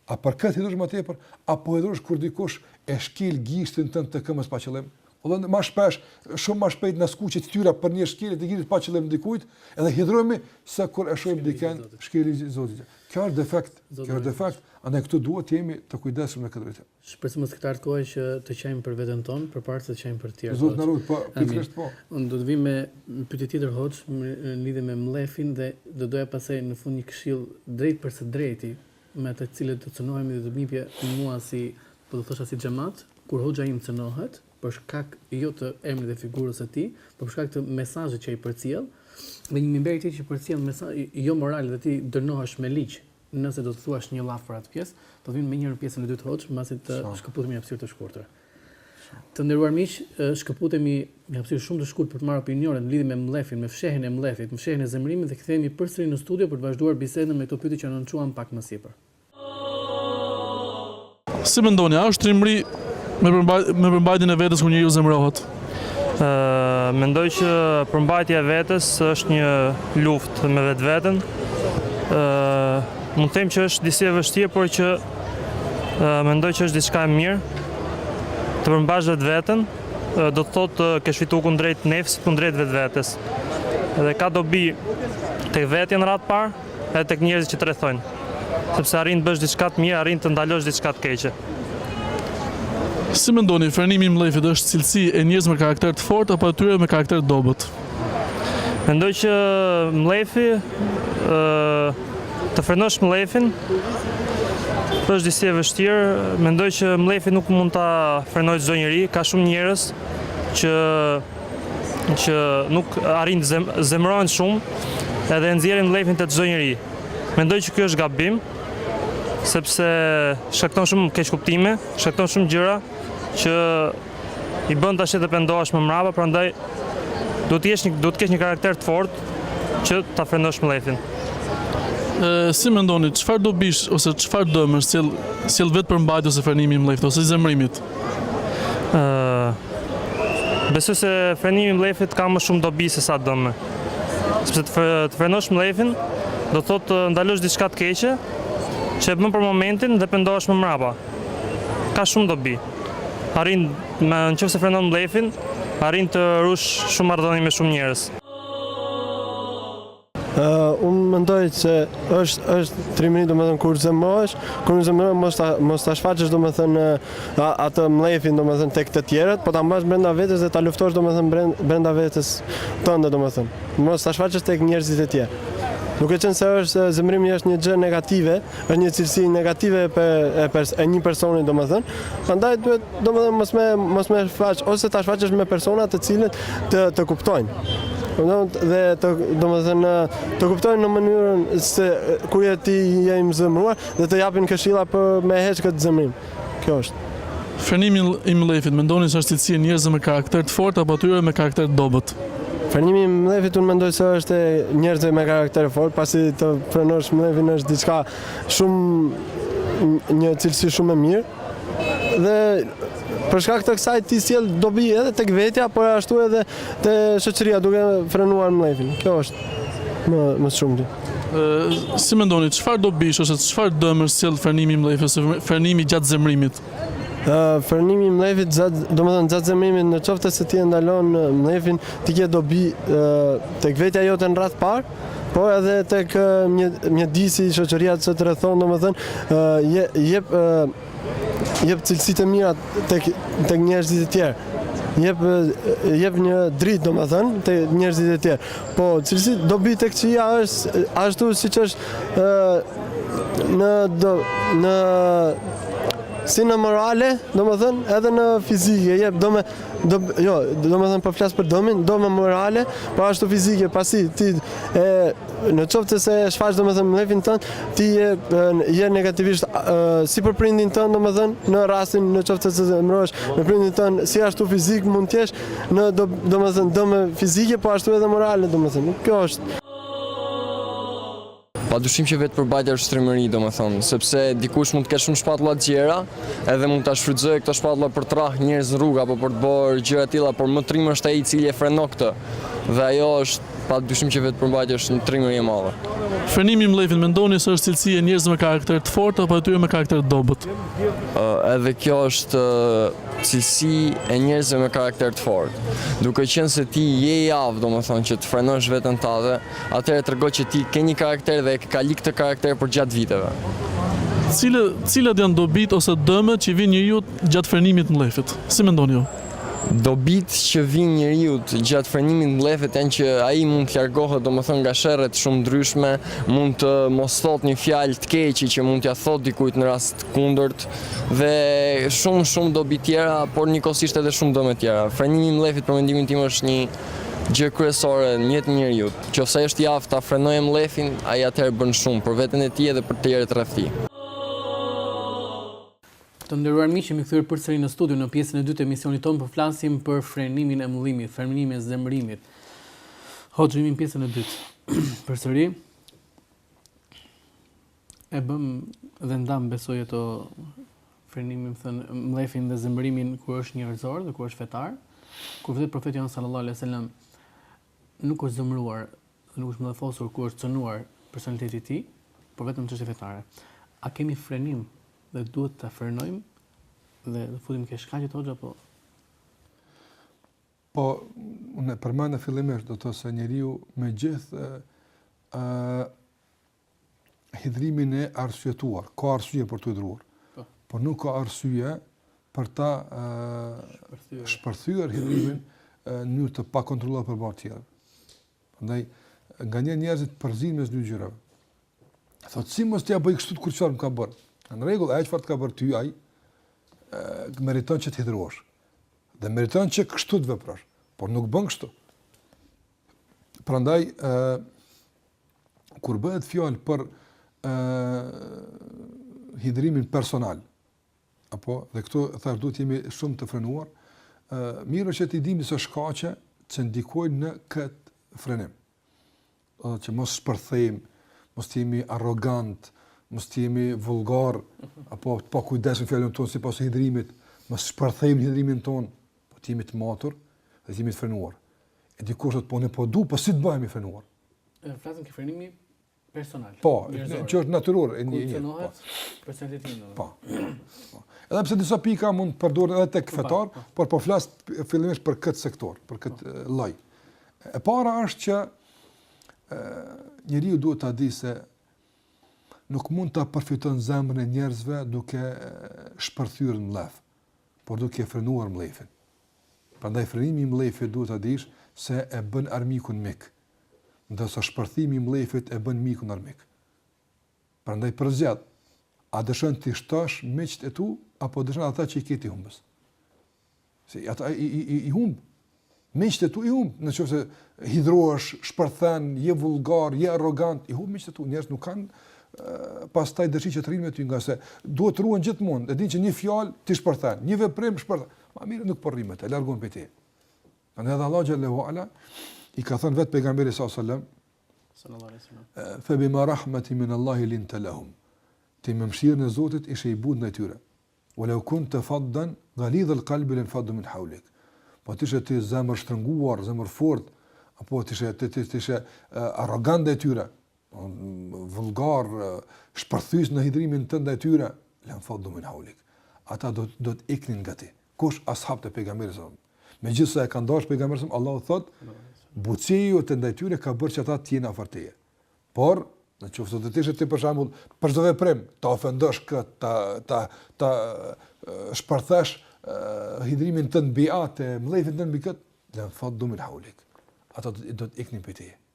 A për këtë hidhërohesh më tepër, a po hidhërohesh kur dikush e shkel gishtin tënd të këmbës pa qëllim? Dhe më shpesh, shumë më shpejt na skuqet fytyra për një shkelje të gishtit pa qëllim dikujt, edhe hidhërohemi se kur e shohim dikën shkelje të Zotit. Kjo është defekt, kjo është defekt, andaj këtu duhet të jemi të kujdesshëm në këtë drejtim. Shpresoj të mos ketë ardh kohë që të qajmë për veten tonë, përpara se të qajmë për të tjerë. Zot na ruaj, po, pikërisht po. Unë do të vij me një pyetje tjetër hoxhë në lidhje me mllefin dhe do doja pastaj në fund një këshillë drejtpërsëdrejti, me të cilët do të cënohemi dhe do të ndihem unë si, po do thosha si xhamat, kur hoxha im cënohet, për shkak jo të emrit dhe figurës së tij, por për shkak të mesazhit që ai përcjell, dhe një mimber i tillë që përcjell mesazhe jo morale dhe ti dënohesh me ligj nëse do të thuash një llaf për atë pjesë, do të vijmë menjëherë në pjesën e dytë hoxhë, mbasi të shkëputemi një hapësirë të shkurtër. Të nderuar miq, shkëputemi një hapësirë shumë të shkurtë për të marrë opinione në lidhje me mllefin, me fshehjen e mllefit, me fshehjen e zemërimit dhe kthehemi përsëri në studio për të vazhduar bisedën me këto pyetje që anoncuam pak më sipër. Si mendoni, a është trimëri me përmbajtjen e vetes kur njeriu zemërohet? Mendoj që përmbajtja e vetes është një luftë me vetveten. Mund të them që është disi e vështirë, por që Mendoj që është diçka e mirë. Të përmbash vetveten, do të thotë të kesh fitu kundrejt nefsit, kundrejt vetvetes. Dhe ka dobi tek vetja në radhë të parë, edhe tek njerëzit që të rrethojnë. Sepse arrin të bësh diçka të mirë, arrin të ndalosh diçka të keqe. Si mendoni, frenimi i mllefit është cilësi e njerëzve me karakter të fortë apo e atyre me karakter të dobët? Mendoj që mllefi, të frenosh mllefin, është disi e vështirë. Mendoj që mllefin nuk mund ta frenojë çdo njeri, ka shumë njerëz që që nuk arrijnë zem, zemërohen shumë edhe e nxjerrin mllefin te te çdo njeri. Mendoj që kjo është gabim, sepse shkakton shumë keqkuptime, shkakton shumë gjëra që i bën tash që të pendohesh më mbrapa, prandaj duhet të jesh duhet të kesh një karakter të fortë që ta frenosh mllefin. Si mendoni, çfarë dobish ose çfarë dëmesh sjell sjell vetëpërmbajtja ose frenimi i mllefit ose i zemërimit? Ë Besoj se frenimi i mllefit ka më shumë dobi sesa dëme. Sepse të, të frenosh mllefin do të thotë të ndalosh diçka të keqe që e bën për momentin dhe pendohesh më mbrapa. Ka shumë dobi. Arrin, në qoftë se frenon mllefin, arrin të ruash shumë marrëdhënie me shumë njerëz. Uh, unë mendoj që është është trimëri domethënë kur zemërohesh, kur zemërohesh mos ta mos ta shfaqësh domethënë atë mllefin domethënë tek të tjerët, po ta mbash brenda vetes dhe ta luftosh domethënë brenda vetes tënde domethënë. Mos ta shfaqësh tek njerëzit e tjerë. Duke qenë se është zemërimi është një gjë negative, është një cilësi negative e një personi domethënë, prandaj duhet domethënë mos me shfaq, ose ta shfaqësh me persona të cilët të kuptojnë. Dhe të, domethënë, të kuptojnë në mënyrën se kur je ti je i zemëruar dhe të japin këshila për me heqë këtë zëmrim. Kjo është. Frenimi i mllefit, mendoni se është cilësi e njerëzve me karakter të fortë apo atyre me karakter të dobët? Frenimi i mllefit unë mendoj se është e njerëzve me karakter të fortë, pasi të frenosh mllefin është diçka shumë një cilësi shumë e mirë. Dhe për shkak të kësaj ti sjell dobi edhe tek vetja, por ashtu edhe Te shoqëria duke frenuar mllefin. Kjo është më më shumti. Si mendoni, çfarë dobish ose çfarë dëmesh sjell frenimi i mllefit ose frenimi gjatë zemërimit? Frenimi i mllefit gjatë, domethënë gjatë zemërimit në qoftë se ti e ndalon mllefin, ti ke dobi tek vetja jote në radhë të parë, po edhe tek mjedisi, shoqëria që të rrethon, domethënë jep Jep cilësitë e mira tek tek njerëzit e tjerë. Jep jep një dritë domethënë te njerëzit e tjerë. Po cilësi dobi të këqija është ashtu siç është në do në si në morale, domethënë edhe në fizike, jep do me do jo, domethënë po flas për dëmin, dëme morale, po ashtu fizike, pasi ti e Në qoftë se e shfaq domethënë mllefin tënd, ti je je negativisht si për prindin tënd domethënë në rastin në qoftë se zemërohesh me prindin tënd, si ashtu fizik mund të jesh në domethënë dëme fizike, po ashtu edhe morale domethënë. Kjo është. Pa dyshim që vetëpërmbajtja është trimëri, domethënë, sepse dikush mund të ketë shumë shpatulla të gjera, edhe mund të shfrytëzojë këto shpatulla për të rrahur njerëz në rrugë, apo për të bërë gjëra të tilla, por më trim është ai i cili e frenon këtë, dhe ajo është Pa dyshim që vetëpërmbajtja është një trimëri e madhe. Frenimi i mllefit mendoni se është cilësi e njerëzve me karakter të fortë apo atyre me karakter të dobët? Edhe kjo është cilësi e njerëzve me karakter të fortë. Duke qenë se ti je i aftë, domethënë që të frenosh veten tënde, atëherë tregon që ti ke një karakter dhe e ke kalit këtë karakter përgjatë viteve. Cilat janë dobitë ose dëmet që i vijnë njeriut gjatë frenimit të mllefit? Si mendoni ju? Dobitë që vijnë njeriut gjatë frenimit të mllefit janë që ai mund të largohet domethënë nga sherret shumë të ndryshme, mund të mos thotë një fjalë të keqe që mund t'ia thotë dikujt në rast të kundërt dhe shumë shumë dobi tjera, por njëkohësisht edhe shumë dëme tjera. Frenimi i mllefit për mendimin tim është një gjë kryesore në jetën e njeriut. Qoftë se është i aftë ta frenojë mllefin, ai atëherë bën shumë për veten e tij edhe për të tjerët rreth tij. Të nderuar miq, jemi kthyer përsëri në studio në pjesën e dytë të emisionit tonë, po flasim për frenimin e mllefit, frenimin e zemërimit. Hoxhë, jemi në pjesën e dytë. përsëri e bëmë dhe i ndamë besoj ato frenimin domethënë mllefin dhe zemërimin kur është njerëzor dhe kur është fetar kur vetë profeti jonë sallallahu alaihi wasallam nuk është zemëruar nuk është mllefosur kur është cënuar personaliteti i tij por vetëm çështje fetare a kemi frenim dhe duhet ta frenojmë dhe të futemi ke shkaqet hoxha po po unë e përmenda fillimisht do të thotë njeriu me gjithë ë hidhërimin e arsyetuar, ka arsye për t'u hidhëruar. Po. Por nuk ka arsye për ta ë shpërthyer hidhërimin në mënyrë të pakontrolluar përballë të tjerëve. Prandaj nganjëherë njerëzit përzihen mes dy gjërave. Thotë, si mos t'ia bëj kështu kur çfarë më ka bërë. Në rregull, ai çfarë të ka bërë ty, ai e meriton që të hidhërohesh. Dhe meriton që kështu të veprosh. Por nuk bën kështu. Prandaj, e, kur bëhet fjalë për e, hidhërimin personal, apo, dhe këtu thashë duhet jemi shumë të frenuar, e, mirë është t'i dimë disa shkaqe që ndikojnë në këtë frenim. do të thotë që mos shpërthejmë, mos të jemi arrogantë, mos të jemi vulgarë, apo të pakujdesshëm në fjalën tonë si pasojë e hidhërimit, mos shpërthejmë hidhërimin tonë, po të jemi të matur dhe të jemi të frenuar. E dikush thotë po unë po du, po si të bëhemi të frenuar? E, flasim ke frenimi personal. Po, njerëzore. që është natyror. E një, një, po. personalitetin. Po, po. Edhe pse disa pika mund të përdoren edhe tek ai fetar, po, po. por po flas fillimisht për këtë sektor, për këtë lloj. E para është që njeriu duhet ta di se nuk mund ta përfiton zemrën e njerëzve duke shpërthyer në mllef, por duke frenuar mllefin. Prandaj frenimi i mllefit duhet ta dish se e bën armikun mik, ndërsa shpërthimi i mllefit e bën mikun armik. Prandaj përzgjedh, a dëshiron t'i shtosh miqtë e tu, apo dëshiron ata që i ke t'i humbësh? Se ata i, i, i, i humb. Miqtë e tu i humb. Në qoftë se hidhrohesh, shpërthen, je vulgar, je arrogant, i humb miqtë e tu. Njerëzit nuk kanë pastaj dëshirë që të rrinë me ty ngase duhet të ruhen gjithmonë, e din që një fjalë ti shpërthen, një veprim shpërthen, ma mirë nuk po rri me te, largohen prej teje. Edhe Allahu Xhele ue Ala i ka thënë vetë pejgamberit s.a.s. Fe bima rahmetin min Allahi linte lehum. Ti me mshirën e Zotit ishe i butë ndaj tyre. Ue leu kunte fadhdhan galidhal kalbi lenfaddu min haulik. Po të ishe ti zemërshtrënguar, zemërfortë, apo të ishe, të, të, të ishe arrogant ndaj tyre, vulgar, shpërthyes në hidhrimin tënd ndaj tyre, lenfaddu min haulik. Ata do, do të iknin nga ti. Kush? As'habët e pejgamberit sa? Megjithëse e kanë dashur pejgamberin, Allahu thotë, butësia jote ndaj tyre ka bërë që ata të jenë afër teje. Por, në qoftë se do të ishe ti për shembull, për çdo veprim, ta ofendosh kët, ta ta ta shpërthesh hidhrimin tënd mbi atë, mllefin tënd mbi kët, lenfaddu min haulik. Ata do të iknin prej teje.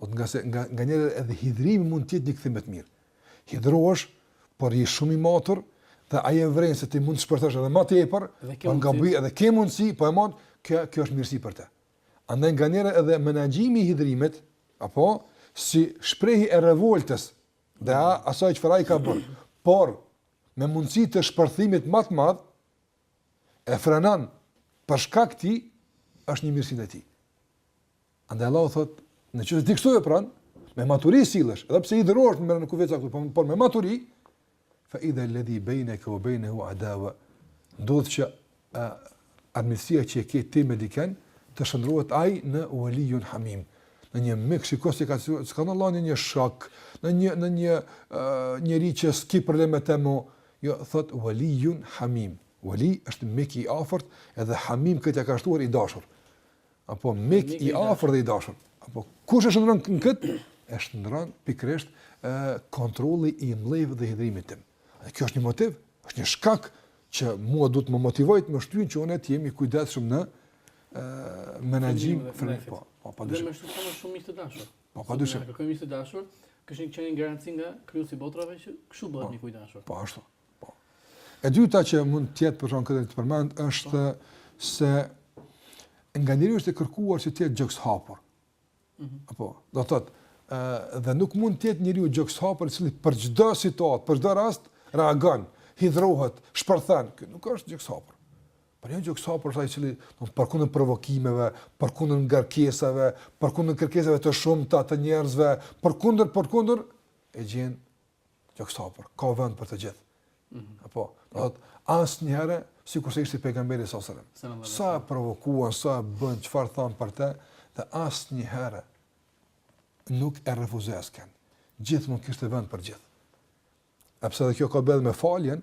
Do të ngase nga nganjëherë edhe hidhrimi mund të jetë një kthim me të mirë. Hidhrohesh, por je shumë i matur dhe ai e vren se ti mund të shpërthesh edhe më tepër, po nga gabimi edhe ke mundsi, po e mund, kjo kjo është mirësi për të. Andaj nganjëherë edhe menaxhimi i hidhrimit, apo si shprehi e revoltës dhe a, asaj që fjala ai ka bërë, por me mundësi të shpërthimit më të madh e frenon për shkak të tij, është një mirësi ndaj tij. Andaj Allahu thotë, në qoftë se ti kështu vepron, me maturi sillesh, edhe pse hidhrohesh në një kufi të caktuar, por, por me maturi fa idha alladhi bainaka wa bainahu adawa. Do të që armiqësia që e ke ti me dikënd të shndrohet ai në waliun hamim në një mik shiko se çka, s'ka thënë Allahu një shok, në një, në një uh, njëri që s'ki probleme me të, jo, thot, walijun hamim, wali është mik i afërt edhe hamim këtë ja ka shtuar i dashur. apo mik i afërt dhe i dashur. Apo kush e shndron në kët? E shndron pikërisht ë kontrolli i mllefit dhe hidhrimit tim. Dhe kjo është një motiv, është një shkak që mua duhet të më motivojë të më shtyjë që unë të jem i kujdesshëm në ë menaxhim frymë. Po, po, po. Dhe më shumë kemi shumë miq të dashur. Po, pa dyshim. Ne kemi miq të dashur, kishin qenë një garanci nga krijuesi i botrave që kështu bëhet po, një kujdesshëm. Po ashtu. Po. E dyta që mund të jetë pse është përmend është se nga njeriu është e kërkuar që të jetë gjokshapur. Mm -hmm. Apo, do të thotë, ë dhe nuk mund të jetë njeriu gjokshapur i cili për çdo situatë, për çdo rast reagon, hidhrohet, shpërthen, ky nuk është gjokshapur. Por gjokshapur është ai i cili do të përkundër provokimeve, përkundër ngarkesave, përkundër kërkesave të shumta të njerëzve, përkundër përkundër e gjen gjokshapur, ka vend për të gjithë. Mm -hmm. Apo, do thot asnjëherë sikur se ishte pejgamberi sallallahu alajhi wasallam. Sa e provokuan, sa i bënë, çfarë thanë për të, dhe asnjëherë nuk e refuzoi askënd. Gjithmonë kishte vend për të gjithë. E pse kjo ka të bëjë me faljen?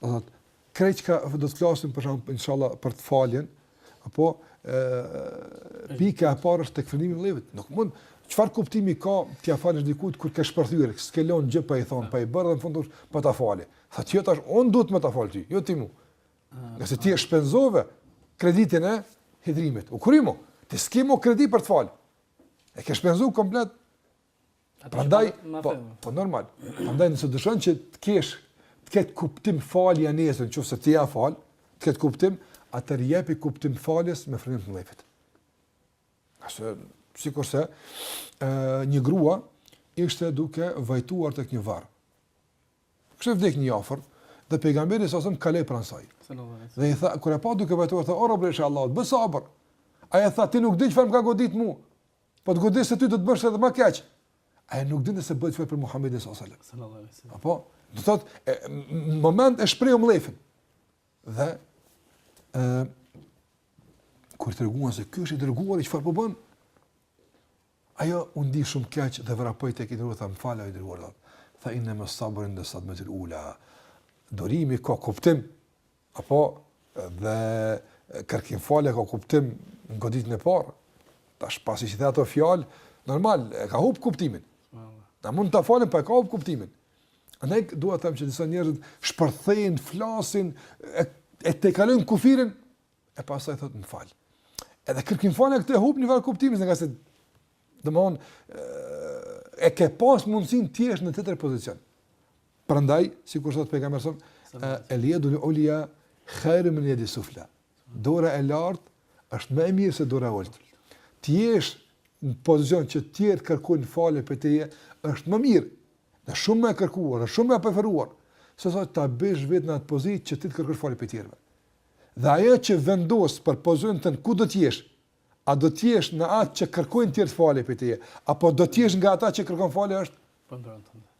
Do thot, krejt çka do të flasim pas pak inshallah për faljen, apo ë pika e parë është tek frenimi i mllefit. Nuk mund çfarë kuptimi ka t'ia falësh dikujt kur ke shpërthyer, s'ke lënë gjë pa i thënë, pa i bërë në fund po ta fal. Tha ti jo tash, unë duhet me ta fal ti, jo ti mu. Ngase ti e shpenzove kreditin e hidhërimit. Urdhëro, ti s'ke më kredi për të falë. E ke shpenzu komplet Prandaj, po, po normal. Prandaj nëse dëshiron që të kesh të ketë kuptim falja nesër, nëse ti ia fal, të ketë kuptim, atëherë jepi kuptim faljes me frenim të mllefit. Është, sikurse, e, një grua ishte duke vajtuar tek një varr. I kishte vdek një i afërm, dhe pejgamberi salasem kaloi pranë saj. Dhe i tha, kur e pa duke vajtuar, tha, o robëreshë e Allahut, bë sabër. Ajo tha, ti nuk di çfarë më ka godit mu. Po të godiste ty do të bëshe edhe më keq. Ajo nuk dinte se bëhet fjalë për Muhamedin sallallahu alaihi wasallam. Apo, do thot, në moment e shprehu mllefin. Dhe ë kur i treguan se ky është i dërguari, çfarë po bën? Ajo u ndi shumë keq dhe vrapoi tek i dërguari tha më fal i dërguar. Tha innama sabru inda sadmatil ula. Durimi ka kuptim Apo, dhe kërkimfalja ka kuptim në goditjen e parë, tash pasi që the ato fjalë, normal, e ka hupë kuptimin. Na mund të falim, pa po e ka hupë kuptimin. Andaj duhet të them që disa njerëzit shpërthejnë, flasin, e, e tejkalojnë kufirin, e pastaj thotë më fal. Edhe kërkimfalja këtu e hup njëfarë kuptimi, se ngase, domethënë, e ke pas mundësinë të jesh në tjetër pozicion. Prandaj, sikur thot pejgamberi sa, el yadul ulya khairun min yadi sufla. Dora e lartë është më e mirë se dora e ulët. Ti je në pozicion që të tjerët kërkojnë falje prej teje, është më mirë. Është shumë më e kërkuar, është shumë më e preferuar se sa ta bësh veten në atë pozitë që ti të kërkosh falje prej të tjerëve. Dhe ajo që vendos për pozicionin ku do të jesh, a do të jesh në atë që kërkojnë të tjerët falje prej teje, apo do të jesh nga ata që kërkojnë falje është po ndonëse.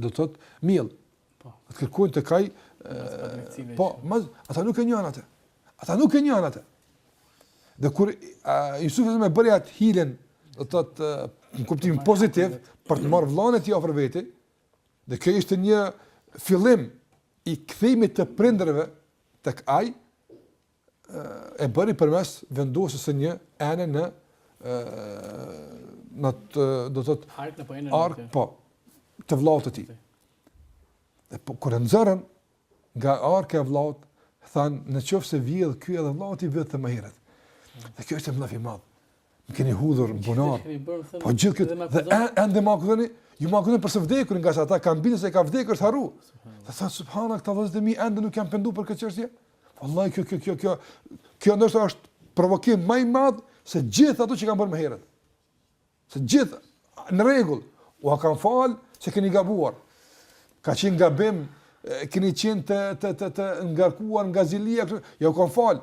do të thotë miell. Po. Të kërkojnë tek ai po, ata nuk e njohin atë. Ata nuk e njohin atë. Dhe kur Jusufi e bëri atë hilen, do të thotë në kuptim pozitiv për të marrë vllanë e tij afër vete, dhe kjo ishte një fillim i kthimit të prindërve tek ai, e bëri përmes vendosjes së një ene në ë në të, do të thotë ark në po enën ark, po të vllaut të tij. Dhe po kur e nxorën nga arka e vllaut, thanë në qoftë se vjedh ky edhe vllau i tij vidhte më herët. Dhe kjo është mllef i madh. Më keni hudhur në bunar. Po gjithë këtë, dhe e, ende ma ktheni, ju ma ktheni për së vdekuri ngase ata kanë bindje se ka vdekur është harru. Dhe tha subhanallah këta vllezërit e mi ende nuk janë pendu për këtë çështje. Allah, kjo, kjo, kjo, kjo, kjo ndoshta është provokim ma i madh se gjithë ato që kanë bërë më herët. Se gjithë, në rregull, ua kam falë që keni gabuar. Ka qenë gabim, keni qenë të, të, të, të, të ngarkuar nga zilia, ja ua kam falë.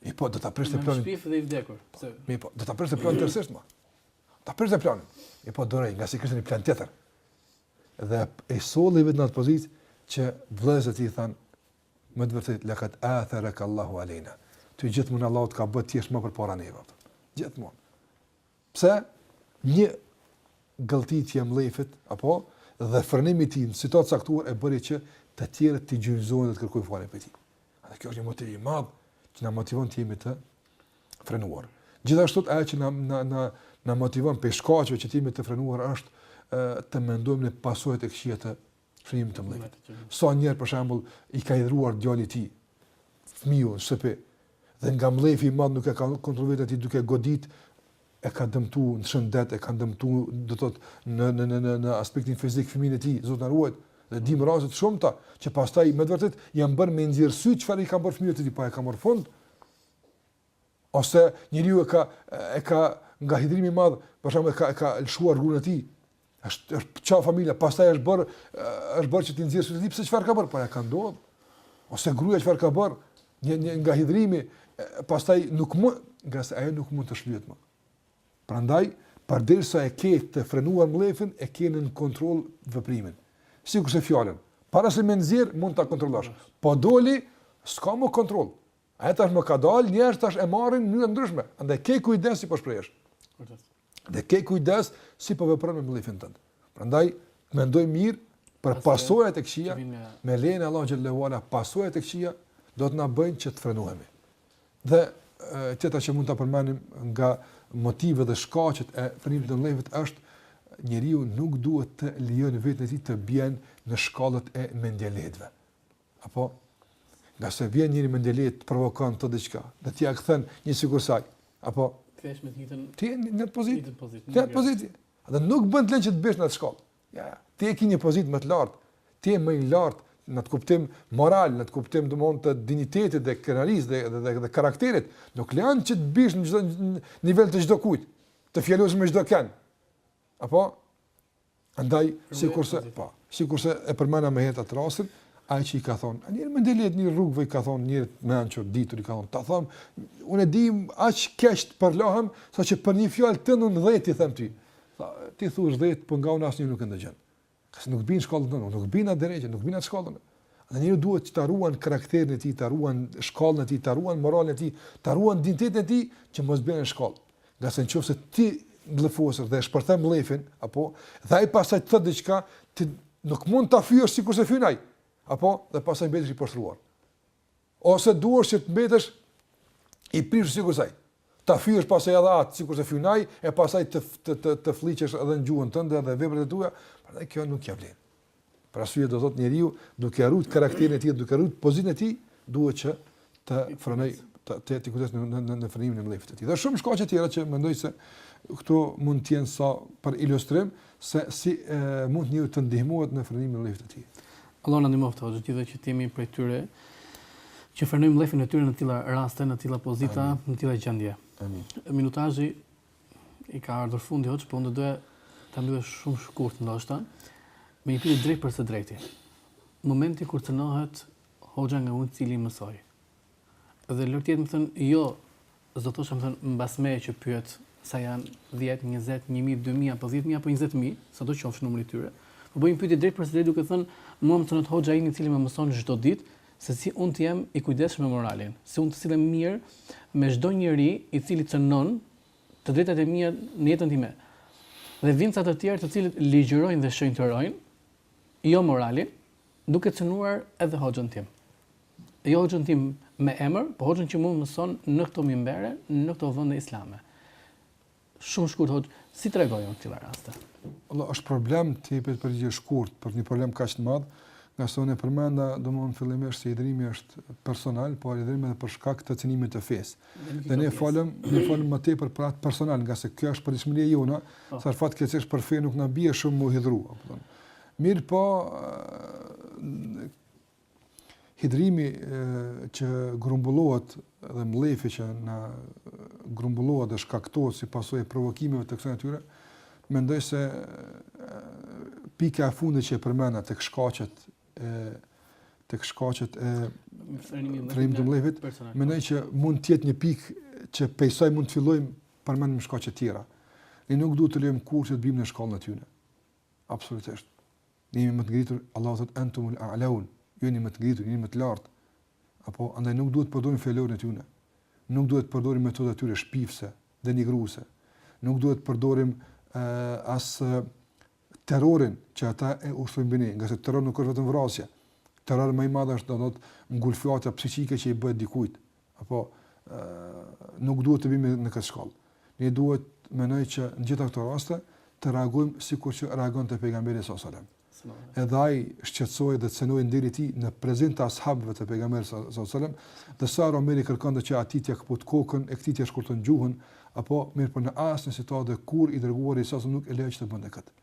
Mirëpo, do ta prishte planin... Më shpif edhe i vdekur. Po, mirëpo, do ta prishte planin tërësisht, ma. Do ta prishte planin. Mirëpo, duroi, ngase kishte një plan tjetër. Dhe e solli veten në atë pozitë që vllezërit i thanë, me të vërtetë, lekad atherekallahu alejna. Ty gjithmonë Allahu të ka bërë të jesh më përpara neve. Gjithmonë. Pse? Një gëlltitje e mllefit, apo, dhe frenimi i tij në situatë të caktuar e bëri që të tjerët të gjunjëzohen dhe të kërkojnë falje prej tij. Dhe kjo është një motiv i madh që na motivon të jemi të frenuar. Gjithashtu ajo që na na na na motivon prej shkaqeve që të jemi të frenuar është e, të mendojmë në pasojat e këqija të shfrimit të mllefit. Sa njerëz për shembull i ka hidhëruar djali i tij fëmiju në shtëpi dhe nga mllefi i madh nuk e ka kontrolluar atë duke godit e ka dëmtu në shëndet, e ka dëmtu do të thotë në në në në në aspektin fizik fëmijën e tij, Zoti na ruajt. Dhe dim raste të shumta që pastaj me të vërtet janë bërë me i nxjerr sytë çfarë i ka bërë fëmijët e tij, po e ka marr fund. Ose njeriu e ka e ka nga hidhërimi i madh, për shembull e ka e ka lëshuar gruan e tij, Është është çarë familja, pastaj është bër është bër që t'i nxjerr sytë pse çfarë ka bër, po ja ka ndodhur. Ose gruaja çfarë ka bër, një një nga hidhërimi, pastaj nuk më, ngase ajo nuk mund të shlyhet më. Prandaj, përderisa e ke të frenuar mllefin, e ke nën kontroll veprimin. Sikurse fjalën, para se me nxjerr mund ta kontrollosh. Po doli, s'ka më kontroll. A e tash më ka dalë, njerëz tash e marrin në mënyra të ndryshme. Andaj ki kujdes si po shprehesh. Vërtet. Dhe ki kujdes si po vepron me mllefin tënd. Prandaj mendoji mirë për pasojat e këqija. Me lejen e Allahut xhele ue ala, pasojat e këqija do të na bëjnë që të frenohemi. Dhe tjetra që mund ta përmendim nga motivet dhe shkaqet e frenimit të mllefit është njeriu nuk duhet të lejojë veten të bjen në shkallët e mendjelehtëve. Apo, ngase vjen njeri mendjelehtë, të provokon diçka, dhe ti ia kthen njësoj sikurse ai. Apo, ti je shndërru në, ti je në atë pozitë, ti në atë pozitë, dhe nuk bën të lejon që të biesh në atë shkallë. Ja, ja, ti e ki një pozitë më të lartë, ti je më i lartë, në atë kuptim moral, në atë kuptim domethënë të dinjitetit dhe krenarisë dhe, dhe, dhe, dhe karakterit, nuk lejon që të biesh në çdo nivel të çdokujt, të fjalosesh me çdokënd. Apo? Andaj, sikurse, po, sikurse e përmenda më herët atë rastin, ai që i ka thonë, ai njeri mendjelehtë i rrugëve i ka thonë, njeriut të mençur, të ditur i ka thonë, tha thotë, unë di aq keq të përlahem, saqë për një fjalë tënden dhjetë t'i them ty, tha, ti thuj dhjetë, por po nga unë asnjë nuk e ndëgjon, se s' nuk bie në shkallën tënde, nuk bie në atë derexhe, nuk bie në atë shkallën, Dhe njeriu duhet që ta ruan karakterin e tij, ta ruan shkallën e tij, ta ruan moralin e tij, ta ruan dinjitetin e tij që mos bjen në shkallë. Ngase në qoftë se ti mllefosur dhe e shpërthen mllefin, apo dhe ai pastaj të thotë diçka, ti nuk mund ta fyesh sikurse fyen ai. Apo dhe pastaj mbetesh i poshtruar. Ose duhesh që të mbetesh i prishur sikur se ai. Ta fyesh pastaj edhe atë sikur se fyen ai e pastaj të të të, të flliqesh edhe në gjuhën tënde dhe veprat e tua, prandaj kjo nuk ia vlen. Për atë arsye do të thotë njeriu, duke ruajt karakterin e tij, duke ruajt pozitën e tij, duhet që të frenojë të të ketë kujdes në në në në frenimin e mllefit të tij. Dhe shumë shkaqe të tjera që mendoj se këto mund të jenë sa për ilustrim se si e, mund njeriu të ndihmohet në frenimin e mllefit të tij. Allahu na ndihmoftë hoxhë, të gjithëve që të jemi prej tyre që frenojmë mllefin e tyre në të tilla raste, në të tilla pozita, në të tilla gjendje. Amin. Minutazhit i ka ardhur fundi hoxhë, po unë do doja ta mbyll shumë shkurt ndoshta me një pyetje drejt për së drejti. Momenti kur cënohet hoxha nga unë i cili mësoj. Dhe le të jetë me thënë, jo, s'do të thosha me thënë, mbas meje që pyet sa janë 10, 20, 1000, 2000 apo 10000 apo 20000, sado qoftë numri i tyre. Po bëj një pyetje drejtpërdrejt duke thënë, mua më cënohet hoxha im i cili më mëson çdo ditë se si unë të jem i kujdesshëm me moralin, si unë të sillem mirë me çdo njeri i cili cënon të drejtat e mia në jetën time. Dhe vijnë ca të tjerë të cilët ligjërojnë dhe shënjtërojnë imoralin, Duke cenuar edhe hoxhën tim. Jo hoxhën tim me emër, po hoxhën që më mëson në këto mimbere, në këto vende islame. Shumë shkurt hoxh, si të reagojmë në këto raste? Vallah, është problem të jepet përgjigje shkurt, për një problem kaq të madh, nga sa unë përmenda, domthonë fillimisht se hidhërimi është personal, po hidhërimi edhe për shkak të cenimit të fesë. Dhe ne folëm, ne folëm më tepër për atë personal, nga se kjo është përditshmëria jona, po. sa fatkeq është për fenë nuk na bie shumë me u hidhëru, domthonë. Mirëpo, hidhërimi që grumbullohet dhe mllefi që na grumbullohet dhe shkaktohet si pasojë e provokimeve të kësaj natyre, mendoj se pika e fundit që e përmenda tek shkaqet e tek shkaqet e frenimit të mllefit, mendoj që mund të jetë një pikë që prej saj mund të fillojmë përmendim shkaqe të tjera. Ne nuk duhet të lejmë kurrë që të bimë në shkallën e tyre. Absolutisht. Ne jemi më të ngritur, Allahu thotë entumul a'laun, ju jeni më të ngritur, jeni më të lartë. Apo andaj nuk duhet të përdorim fjalorin e tyre. Nuk duhet të përdorim metodat e tyre shpifëse, denigruese. Nuk duhet të përdorim uh, as uh, terrorin që ata e ushtrojnë mbi ne, nga se terror nuk është vetëm vrasja. Terror më i madh është do të thotë ngulfatja psikike që i bëhet dikujt, apo nuk duhet të bimë në këtë shkallë. Ne duhet mendoj që në gjitha këto raste të reagojmë sikur që reagonte pejgamberi s.a.s. Edhe ai u shqetësua dhe u cenua nderi i tij në prezencë të ashabëve të pejgamberit s.a.s. Dhe sa herë Omeri kërkonte që atij t'ia këput kokën, e këtij t'ia shkurton gjuhën, apo mirëpo në asnjë situatë dhe kur i dërguari s.a.s. nuk e lejoi që të bënte këtë.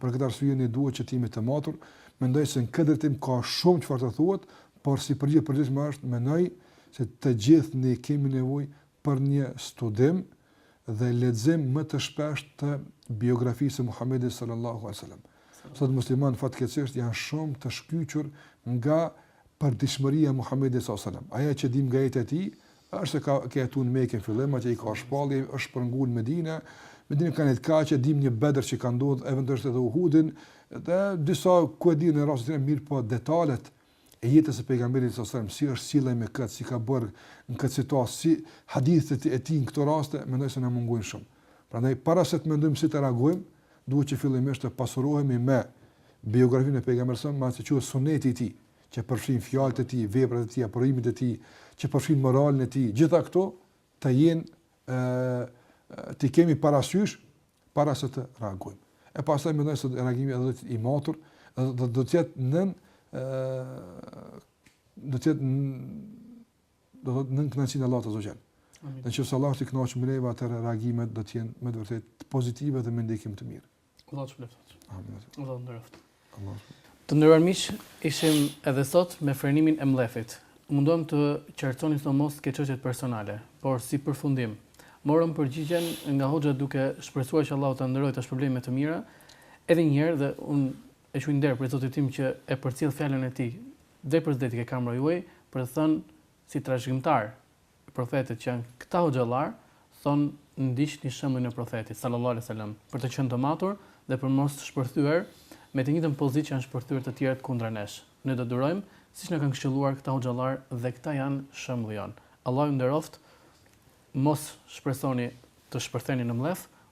Për këtë arsye ne duhet që të jemi të matur. Mendoj se në këtë drejtim ka shumë çfarë të thuhet, por si përgjigje e përgjithshme është, mendoj se të gjithë ne kemi nevojë për një studim dhe lexim më të shpeshtë të biografisë së Muhamedit sallallahu alaihi wasallam. Sot muslimanët fatkeqësisht janë shumë të shkyçur nga Perditshmëria e Muhamedit sallallahu alejhi ve sellem, ajo që dimë nga jeta e tij, është se ka ka jetuar në Mekë në fillim, atje i ka shpallë, është shpërngul në Medinë, Medinë ka ndejt kaq, e dimë një Bedër që ka ndodhur, eventualisht edhe Uhudin, dhe deri diku e dinë në rastin më të mirë, po detalet e jetës së pejgamberit sallallahu alejhi ve sellem, si është sjellë ai me këtë, si ka bërë në këtë situatë, si hadithet e tij në këto raste, mendoj se na mungojnë shumë. Prandaj para se të mendojmë si të reagojmë, duhet që fillimisht të pasurohemi me biografinë e pejgamberit s.a.s. me atë që quhet suneti i tij, që përfshin fjalët e tij, veprat e tij, aprovimet e tij, që përfshin moralin e tij, gjitha këto të jenë ë t'i kemi parasysh para se të reagojmë. E pastaj mendoj se reagimi do të jetë i matur, do do të jetë nën ë do të jetë do të nën kënaqësinë e Allahut azze ve xhel. Në qoftë se Allahu është i kënaqur me neve atë reagimet do të jenë me të vërtetë pozitive dhe me ndikim të mirë. Allah të shpërbleftë. Amin. Allah të nderoftë. Allah të Të nderuar miq, ishim edhe sot me frenimin e mllefit. U munduam të qartësojmë sidomos te çështjet personale, por si përfundim morëm përgjigjen nga hoxha duke shpresuar që Allahu ta nderojë, ta shpërblejë me të mira, edhe njëherë dhe unë e quaj nder për Zotin tim që e përcjell fjalën e tij, dhe për së dyti te kamera juaj, për të thënë Si trashëgimtar i profetit që janë këta hoxhallar thonë ndiqni shembullin e profetit sallallahu alejhi wasallam për të qenë të matur dhe për mos shpërthyer me të njëjtën pozitë që janë shpërthyer të tjerët kundra nesh ne do durojmë siç na kanë këshilluar këta hoxhallar dhe këta janë shembulli jonë Allah ju nderoftë mos shpresoni të shpërtheni në mllef